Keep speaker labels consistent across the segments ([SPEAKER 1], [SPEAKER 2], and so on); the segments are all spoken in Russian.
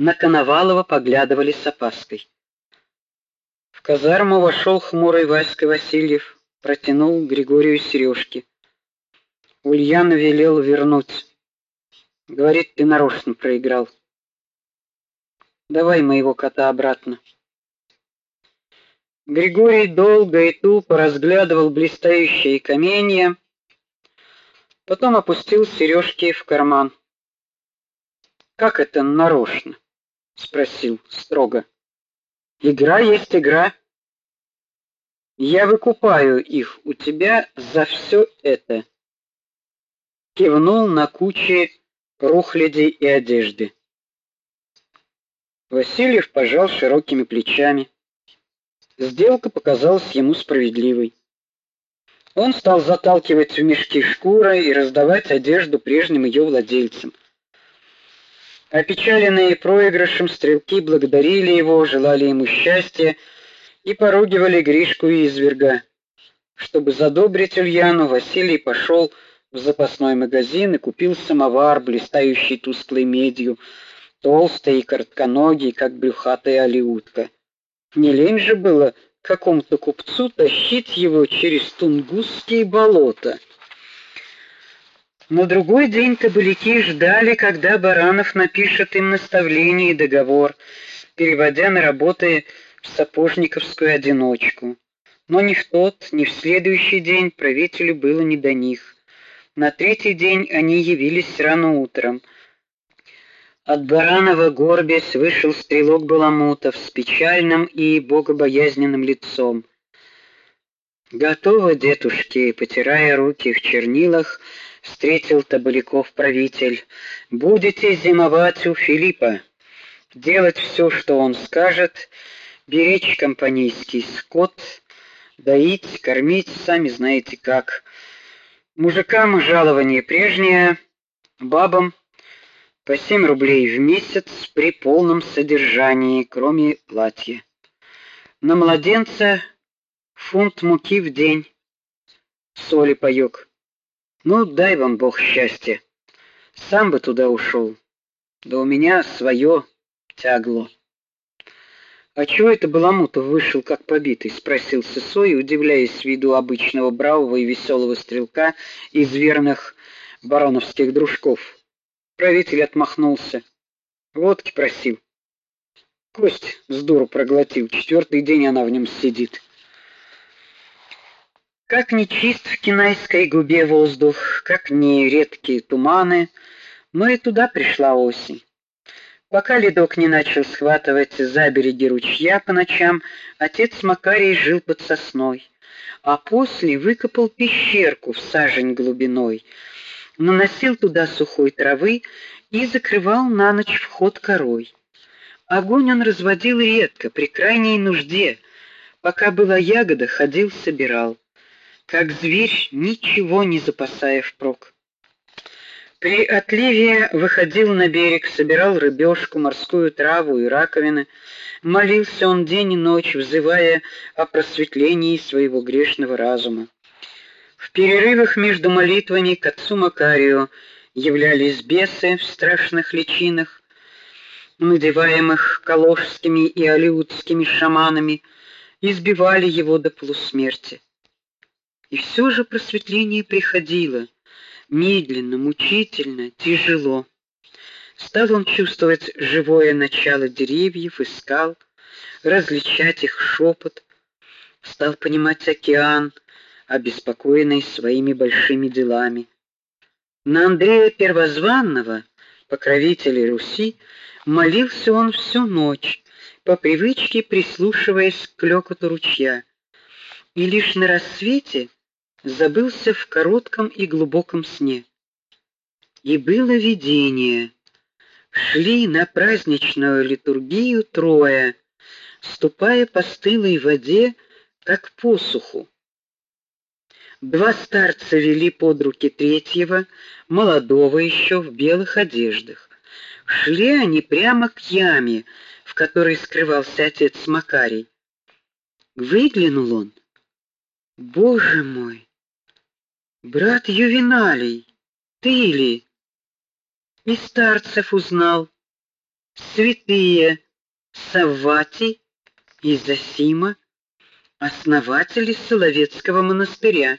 [SPEAKER 1] на Коновалова поглядывали с опаской. В казарму вошел хмурый Васька Васильев, протянул Григорию сережки. Ульяна велел вернуть. Говорит, ты нарочно проиграл. Давай моего кота обратно. Григорий долго и тупо разглядывал блестящие каменья, потом опустил сережки в карман. Как это нарочно? Спросил строго. Игра есть игра. Я выкупаю их у тебя за все это. Кивнул на кучи рухляди и одежды. Васильев пожал широкими плечами. Сделка показалась ему справедливой. Он стал заталкивать в мешки шкуры и раздавать одежду прежним ее владельцам. Опечаленные проигрышем стрелки благодарили его, желали ему счастья и поругивали Гришку и изверга. Чтобы задобрить Ульяну, Василий пошел в запасной магазин и купил самовар, блистающий тусклой медью, толстый и коротконогий, как брюхатая алиутка. Не лень же было какому-то купцу тащить его через тунгусские болота. На другой день кабаляки ждали, когда Баранов напишет им наставление и договор, переводя на работы в сапожниковскую одиночку. Но ни в тот, ни в следующий день правителю было не до них. На третий день они явились рано утром. От Баранова горбясь вышел стрелок Баламутов с печальным и богобоязненным лицом. Готово, дедушки, потирая руки в чернилах, встретил Табаляков правитель. Будете зимовать у Филиппа, делать все, что он скажет, беречь компанейский скот, доить, кормить, сами знаете как. Мужикам жалование прежнее, бабам по 7 рублей в месяц при полном содержании, кроме платья. На младенца фунт муки в день, соли паёк. Ну, дай вам Бог счастья. Сам бы туда ушел. Да у меня свое тягло. А чего это Баламутов вышел как побитый, спросил Сысой, удивляясь виду обычного бравого и веселого стрелка из верных бароновских дружков. Правитель отмахнулся. Водки просил. Кость с дуру проглотил. Четвертый день она в нем сидит. Как не чист в Кинайской губе воздух, как не редкие туманы, но и туда пришла осень. Пока ледок не начал схватывать за береги ручья по ночам, отец Макарий жил под сосной, а после выкопал пещерку в сажень глубиной — наносил туда сухой травы и закрывал на ночь вход корой. Огонь он разводил редко, при крайней нужде. Пока была ягода, ходил, собирал. Как зверь, ничего не запасая впрок. При отливе выходил на берег, собирал рыбешку, морскую траву и раковины. Молился он день и ночь, взывая о просветлении своего грешного разума. В перерывах между молитвами к отцу Макарию являлись бесы в страшных личинах, надеваемых калошскими и алиутскими шаманами, избивали его до полусмерти. И все же просветление приходило, медленно, мучительно, тяжело. Стал он чувствовать живое начало деревьев и скал, различать их шепот, стал понимать океан, обеспокоенный своими большими делами. На Андрея Первозванного, покровителя Руси, молился он всю ночь, по привычке прислушиваясь к клёкоту ручья. И лишь на рассвете забылся в коротком и глубоком сне. И было видение. Шли на праздничную литургию трое, ступая по стылой воде, как по суху. Два старца вели под руки третьего, молодого еще в белых одеждах. Шли они прямо к яме, в которой скрывался отец Макарий. Выглянул он. Боже мой! Брат Ювеналий, ты ли? И старцев узнал. святые Савватий и Засима, основатели Соловецкого монастыря.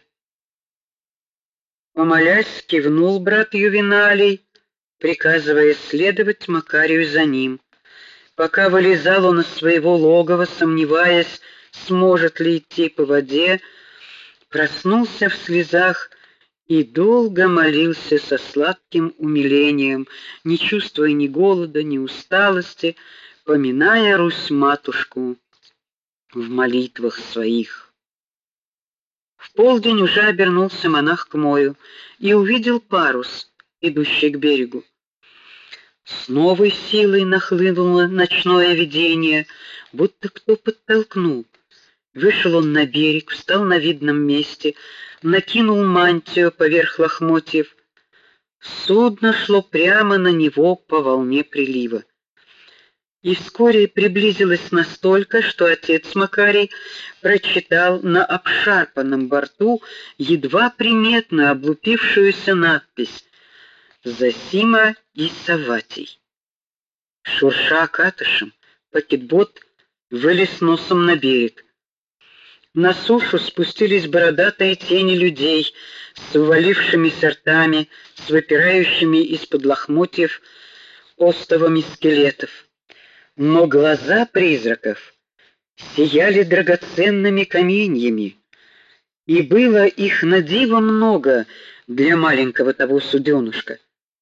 [SPEAKER 1] Помолясь, кивнул брат Ювеналий, приказывая следовать Макарию за ним. Пока вылезал он из своего логова, сомневаясь, сможет ли идти по воде, проснулся в слезах и долго молился со сладким умилением, не чувствуя ни голода, ни усталости, поминая Русь-матушку в молитвах своих. В полдень уже обернулся монах к морю и увидел парус, идущий к берегу. С новой силой нахлынуло ночное видение, будто кто подтолкнул. Вышел он на берег, встал на видном месте, накинул мантию поверх лохмотьев. Судно шло прямо на него по волне прилива. И вскоре приблизилось настолько, что отец Макарий прочитал на обшарпанном борту едва приметно облупившуюся надпись Засима и Саватий. Шурша катышем, пакетбот вылез носом на берег. На сушу спустились бородатые тени людей с увалившимися ртами, с выпирающими из-под лохмотьев остовами скелетов. Но глаза призраков сияли драгоценными каменьями, и было их на диво много для маленького того суденышка.